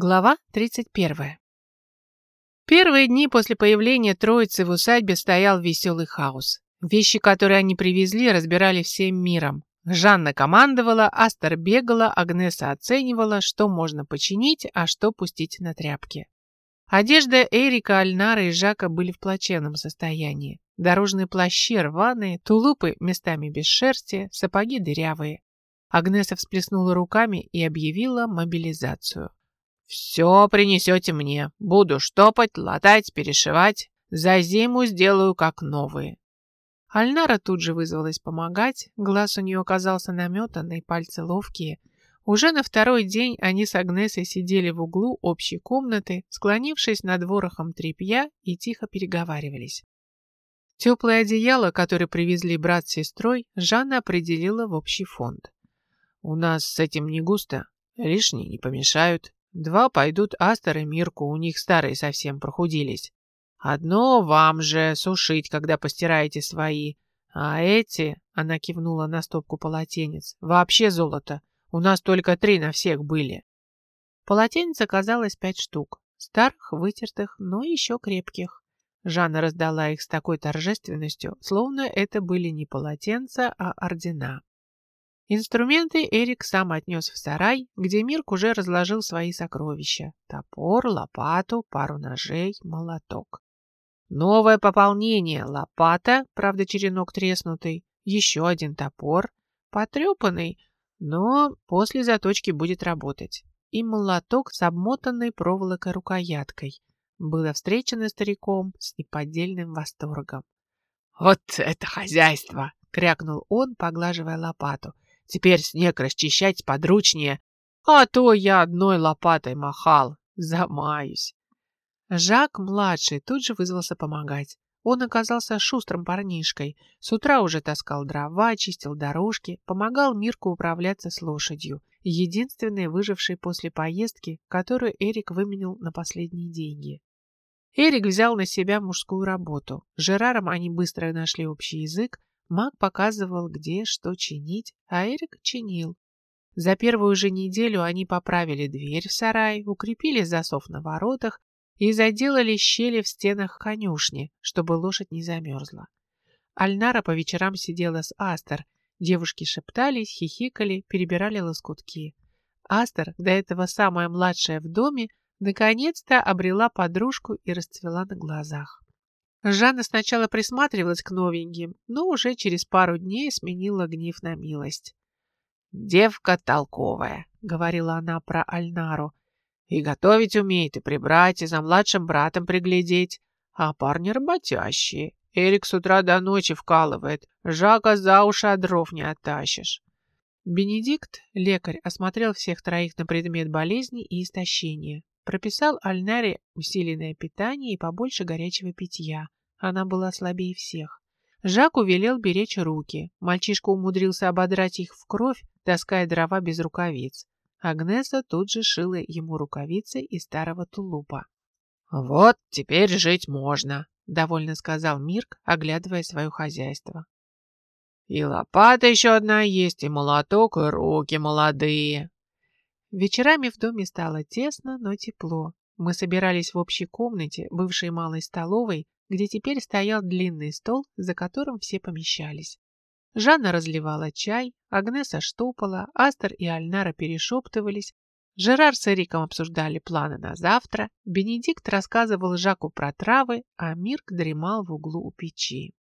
Глава 31. Первые дни после появления троицы в усадьбе стоял веселый хаос. Вещи, которые они привезли, разбирали всем миром. Жанна командовала, Астер бегала, Агнеса оценивала, что можно починить, а что пустить на тряпки. Одежда Эрика, Альнара и Жака были в плачевном состоянии. Дорожные плащи рваные, тулупы местами без шерсти, сапоги дырявые. Агнеса всплеснула руками и объявила мобилизацию. Все принесете мне. Буду штопать, латать, перешивать. За зиму сделаю как новые. Альнара тут же вызвалась помогать. Глаз у нее оказался наметанный, пальцы ловкие. Уже на второй день они с Агнесой сидели в углу общей комнаты, склонившись над ворохом тряпья и тихо переговаривались. Теплое одеяло, которое привезли брат с сестрой, Жанна определила в общий фонд. «У нас с этим не густо, лишние не помешают. Два пойдут Астер и Мирку, у них старые совсем прохудились. Одно вам же сушить, когда постираете свои. А эти, она кивнула на стопку полотенец, вообще золото. У нас только три на всех были. Полотенец оказалось пять штук. Старых, вытертых, но еще крепких. Жанна раздала их с такой торжественностью, словно это были не полотенца, а ордена. Инструменты Эрик сам отнес в сарай, где Мирк уже разложил свои сокровища. Топор, лопату, пару ножей, молоток. Новое пополнение. Лопата, правда черенок треснутый, еще один топор, потрепанный, но после заточки будет работать. И молоток с обмотанной проволокой рукояткой. Было встречено стариком с неподдельным восторгом. «Вот это хозяйство!» — крякнул он, поглаживая лопату — Теперь снег расчищать подручнее, а то я одной лопатой махал. Замаюсь. Жак-младший тут же вызвался помогать. Он оказался шустрым парнишкой. С утра уже таскал дрова, чистил дорожки, помогал Мирку управляться с лошадью, единственной выжившей после поездки, которую Эрик выменил на последние деньги. Эрик взял на себя мужскую работу. С Жераром они быстро нашли общий язык, Маг показывал, где что чинить, а Эрик чинил. За первую же неделю они поправили дверь в сарай, укрепили засов на воротах и заделали щели в стенах конюшни, чтобы лошадь не замерзла. Альнара по вечерам сидела с Астер. Девушки шептались, хихикали, перебирали лоскутки. Астер, до этого самая младшая в доме, наконец-то обрела подружку и расцвела на глазах. Жанна сначала присматривалась к новеньким, но уже через пару дней сменила гнев на милость. «Девка толковая», — говорила она про Альнару. «И готовить умеет, и прибрать, и за младшим братом приглядеть. А парни работящие. Эрик с утра до ночи вкалывает. Жака за уши от дров не оттащишь». Бенедикт, лекарь, осмотрел всех троих на предмет болезни и истощения. Прописал Альнаре усиленное питание и побольше горячего питья. Она была слабее всех. Жаку велел беречь руки. Мальчишка умудрился ободрать их в кровь, таская дрова без рукавиц. Агнеса тут же шила ему рукавицы из старого тулупа. «Вот теперь жить можно», — довольно сказал Мирк, оглядывая свое хозяйство. «И лопата еще одна есть, и молоток, и руки молодые. Вечерами в доме стало тесно, но тепло. Мы собирались в общей комнате, бывшей малой столовой, где теперь стоял длинный стол, за которым все помещались. Жанна разливала чай, Агнеса штопала, Астер и Альнара перешептывались, Жерар с Эриком обсуждали планы на завтра, Бенедикт рассказывал Жаку про травы, а Мирк дремал в углу у печи.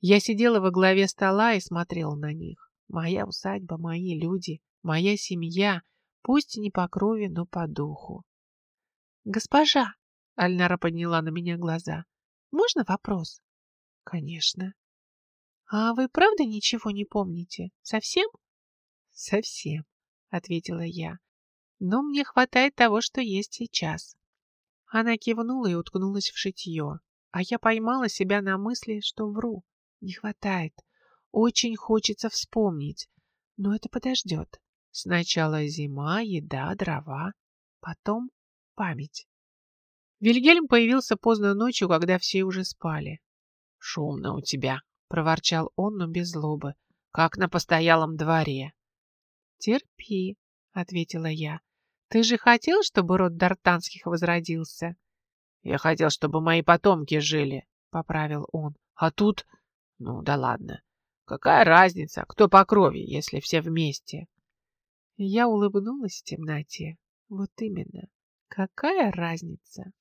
Я сидела во главе стола и смотрела на них. Моя усадьба, мои люди, моя семья, Пусть не по крови, но по духу. «Госпожа!» — Альнара подняла на меня глаза. «Можно вопрос?» «Конечно». «А вы правда ничего не помните? Совсем?» «Совсем», — ответила я. «Но мне хватает того, что есть сейчас». Она кивнула и уткнулась в шитье, а я поймала себя на мысли, что вру. Не хватает. Очень хочется вспомнить, но это подождет. Сначала зима, еда, дрова, потом память. Вильгельм появился поздно ночью, когда все уже спали. «Шумно у тебя», — проворчал он, но без злобы, — «как на постоялом дворе». «Терпи», — ответила я. Ты же хотел, чтобы род Дартанских возродился? Я хотел, чтобы мои потомки жили, поправил он. А тут... Ну да ладно. Какая разница, кто по крови, если все вместе? Я улыбнулась в темноте. Вот именно. Какая разница?